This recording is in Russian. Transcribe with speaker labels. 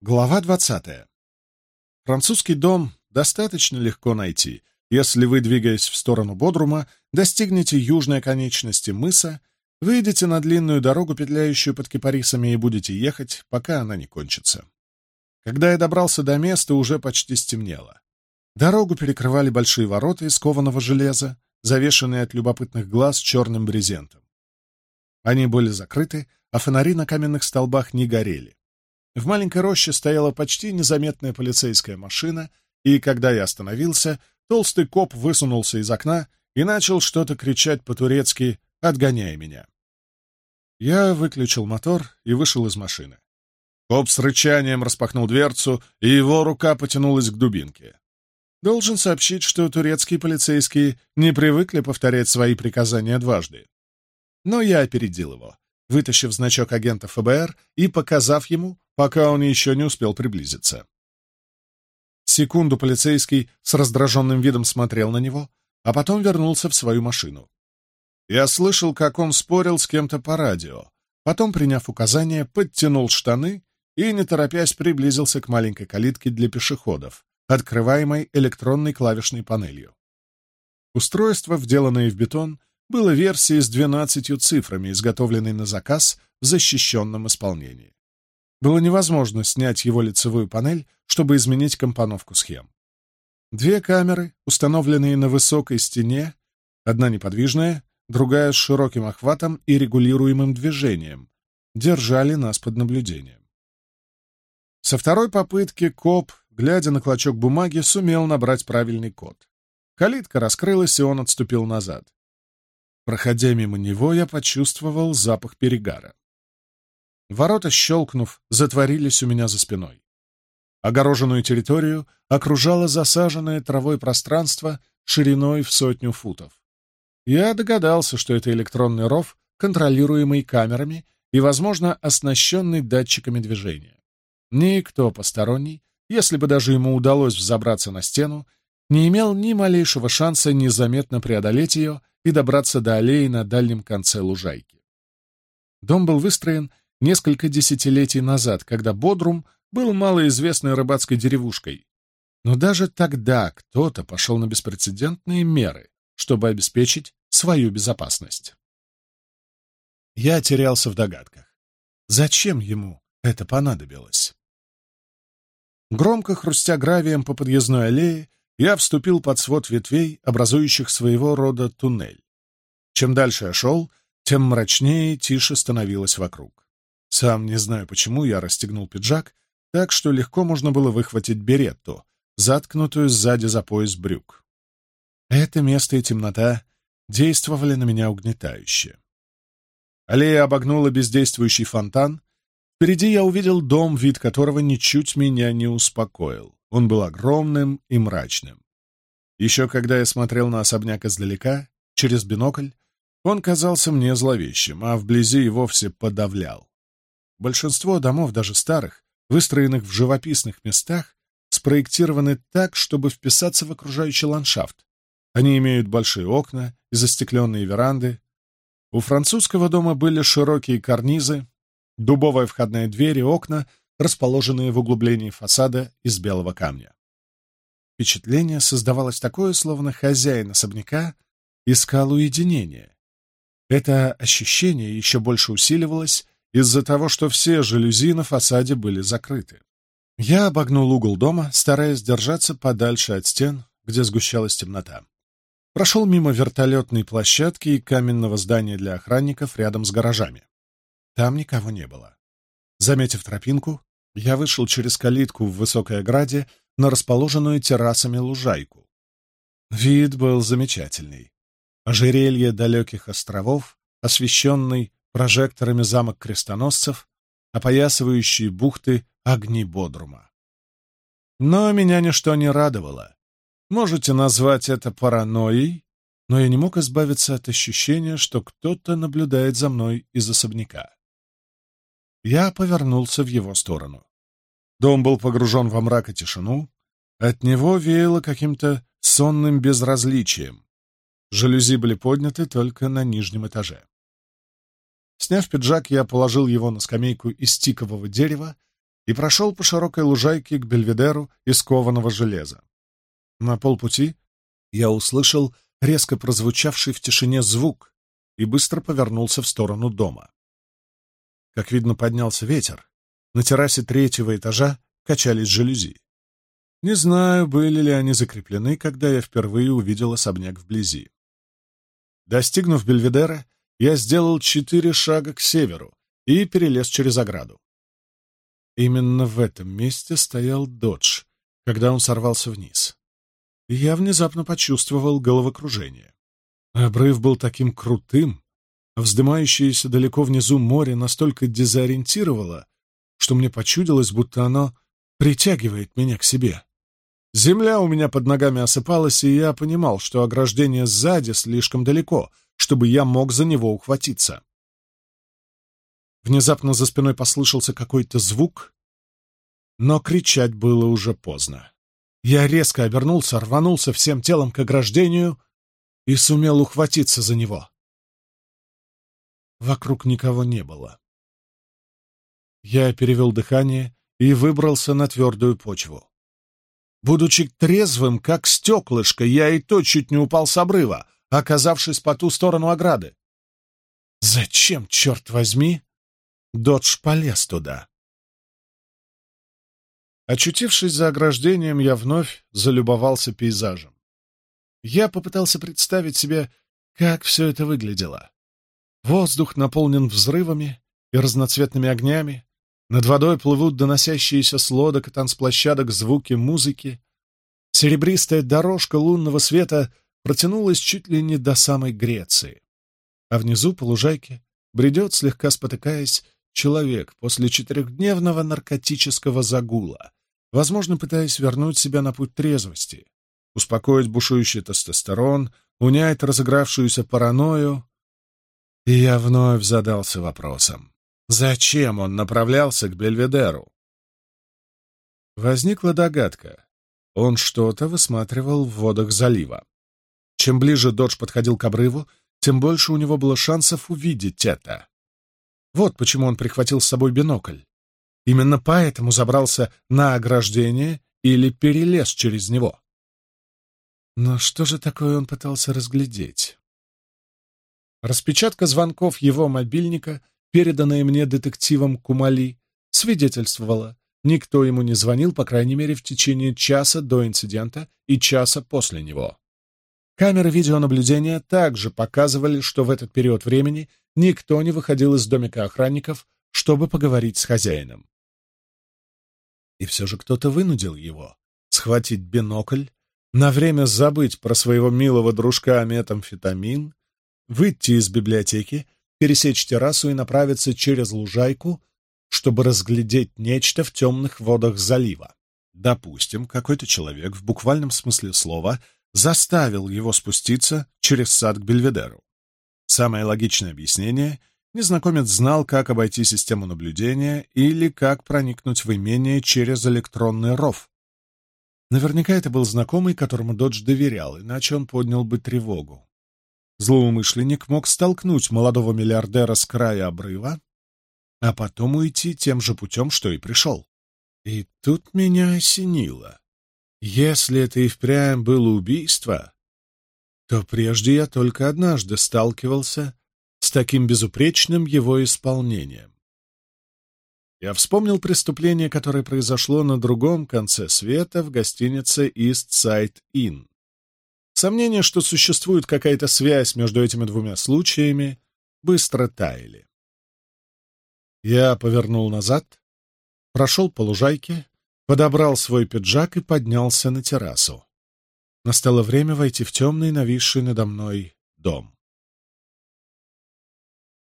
Speaker 1: Глава 20. Французский дом достаточно легко найти, если вы, двигаясь в сторону Бодрума, достигнете южной конечности мыса, выйдете на длинную дорогу, петляющую под кипарисами, и будете ехать, пока она не кончится. Когда я добрался до места, уже почти стемнело. Дорогу перекрывали большие ворота из кованого железа, завешенные от любопытных глаз черным брезентом. Они были закрыты, а фонари на каменных столбах не горели. В маленькой роще стояла почти незаметная полицейская машина, и когда я остановился, толстый коп высунулся из окна и начал что-то кричать по-турецки, отгоняя меня. Я выключил мотор и вышел из машины. Коп с рычанием распахнул дверцу, и его рука потянулась к дубинке. Должен сообщить, что турецкие полицейские не привыкли повторять свои приказания дважды. Но я опередил его, вытащив значок агента ФБР и показав ему, пока он еще не успел приблизиться. Секунду полицейский с раздраженным видом смотрел на него, а потом вернулся в свою машину. Я слышал, как он спорил с кем-то по радио, потом, приняв указание, подтянул штаны и, не торопясь, приблизился к маленькой калитке для пешеходов, открываемой электронной клавишной панелью. Устройство, вделанное в бетон, было версией с 12 цифрами, изготовленной на заказ в защищенном исполнении. Было невозможно снять его лицевую панель, чтобы изменить компоновку схем. Две камеры, установленные на высокой стене, одна неподвижная, другая с широким охватом и регулируемым движением, держали нас под наблюдением. Со второй попытки коп, глядя на клочок бумаги, сумел набрать правильный код. Калитка раскрылась, и он отступил назад. Проходя мимо него, я почувствовал запах перегара. Ворота, щелкнув, затворились у меня за спиной. Огороженную территорию окружало засаженное травой пространство шириной в сотню футов. Я догадался, что это электронный ров, контролируемый камерами и, возможно, оснащенный датчиками движения. Никто посторонний, если бы даже ему удалось взобраться на стену, не имел ни малейшего шанса незаметно преодолеть ее и добраться до аллеи на дальнем конце лужайки. Дом был выстроен несколько десятилетий назад, когда Бодрум был малоизвестной рыбацкой деревушкой. Но даже тогда кто-то пошел на беспрецедентные меры, чтобы обеспечить свою безопасность. Я терялся в догадках. Зачем ему это понадобилось? Громко хрустя гравием по подъездной аллее, я вступил под свод ветвей, образующих своего рода туннель. Чем дальше я шел, тем мрачнее и тише становилось вокруг. Сам не знаю почему, я расстегнул пиджак, так что легко можно было выхватить беретту, заткнутую сзади за пояс брюк. Это место и темнота действовали на меня угнетающе. Аллея обогнула бездействующий фонтан. Впереди я увидел дом, вид которого ничуть меня не успокоил. Он был огромным и мрачным. Еще когда я смотрел на особняк издалека, через бинокль, он казался мне зловещим, а вблизи и вовсе подавлял. Большинство домов, даже старых, выстроенных в живописных местах, спроектированы так, чтобы вписаться в окружающий ландшафт. Они имеют большие окна и застекленные веранды. У французского дома были широкие карнизы, дубовая входная дверь и окна, расположенные в углублении фасада из белого камня. Впечатление создавалось такое, словно хозяин особняка искал уединения. Это ощущение еще больше усиливалось, из-за того, что все жалюзи на фасаде были закрыты. Я обогнул угол дома, стараясь держаться подальше от стен, где сгущалась темнота. Прошел мимо вертолетной площадки и каменного здания для охранников рядом с гаражами. Там никого не было. Заметив тропинку, я вышел через калитку в высокой ограде на расположенную террасами лужайку. Вид был замечательный. Ожерелье далеких островов, освещенный прожекторами замок крестоносцев, опоясывающие бухты огни Бодрума. Но меня ничто не радовало. Можете назвать это паранойей, но я не мог избавиться от ощущения, что кто-то наблюдает за мной из особняка. Я повернулся в его сторону. Дом был погружен во мрак и тишину, от него веяло каким-то сонным безразличием. Жалюзи были подняты только на нижнем этаже. Сняв пиджак, я положил его на скамейку из тикового дерева и прошел по широкой лужайке к бельведеру из кованого железа. На полпути я услышал резко прозвучавший в тишине звук и быстро повернулся в сторону дома. Как видно, поднялся ветер. На террасе третьего этажа качались жалюзи. Не знаю, были ли они закреплены, когда я впервые увидел особняк вблизи. Достигнув Бельведера, я сделал четыре шага к северу и перелез через ограду. Именно в этом месте стоял Додж, когда он сорвался вниз. Я внезапно почувствовал головокружение. Обрыв был таким крутым, а вздымающееся далеко внизу море настолько дезориентировало, что мне почудилось, будто оно притягивает меня к себе. Земля у меня под ногами осыпалась, и я понимал, что ограждение сзади слишком далеко — чтобы я мог за него ухватиться. Внезапно за спиной послышался какой-то звук, но кричать было уже поздно. Я резко обернулся, рванулся всем телом к ограждению и сумел ухватиться за него. Вокруг никого не было. Я перевел дыхание и выбрался на твердую почву. Будучи трезвым, как стеклышко, я и то чуть не упал с обрыва, оказавшись по ту сторону ограды. Зачем, черт возьми, Додж полез туда? Очутившись за ограждением, я вновь залюбовался пейзажем. Я попытался представить себе, как все это выглядело. Воздух наполнен взрывами и разноцветными огнями, над водой плывут доносящиеся с лодок и танцплощадок звуки музыки, серебристая дорожка лунного света — протянулась чуть ли не до самой Греции. А внизу, по лужайке, бредет, слегка спотыкаясь, человек после четырехдневного наркотического загула, возможно, пытаясь вернуть себя на путь трезвости, успокоить бушующий тестостерон, унять разыгравшуюся паранойю. И я вновь задался вопросом, зачем он направлялся к Бельведеру? Возникла догадка. Он что-то высматривал в водах залива. Чем ближе Додж подходил к обрыву, тем больше у него было шансов увидеть это. Вот почему он прихватил с собой бинокль. Именно поэтому забрался на ограждение или перелез через него. Но что же такое он пытался разглядеть? Распечатка звонков его мобильника, переданная мне детективом Кумали, свидетельствовала, никто ему не звонил, по крайней мере, в течение часа до инцидента и часа после него. Камеры видеонаблюдения также показывали, что в этот период времени никто не выходил из домика охранников, чтобы поговорить с хозяином. И все же кто-то вынудил его схватить бинокль, на время забыть про своего милого дружка метамфетамин, выйти из библиотеки, пересечь террасу и направиться через лужайку, чтобы разглядеть нечто в темных водах залива. Допустим, какой-то человек в буквальном смысле слова — заставил его спуститься через сад к Бельведеру. Самое логичное объяснение — незнакомец знал, как обойти систему наблюдения или как проникнуть в имение через электронный ров. Наверняка это был знакомый, которому Додж доверял, иначе он поднял бы тревогу. Злоумышленник мог столкнуть молодого миллиардера с края обрыва, а потом уйти тем же путем, что и пришел. И тут меня осенило. Если это и впрямь было убийство, то прежде я только однажды сталкивался с таким безупречным его исполнением. Я вспомнил преступление, которое произошло на другом конце света в гостинице East Side Inn. Сомнения, что существует какая-то связь между этими двумя случаями, быстро таяли. Я повернул назад, прошел по лужайке, подобрал свой пиджак и поднялся на террасу. Настало время войти в темный, нависший надо мной дом.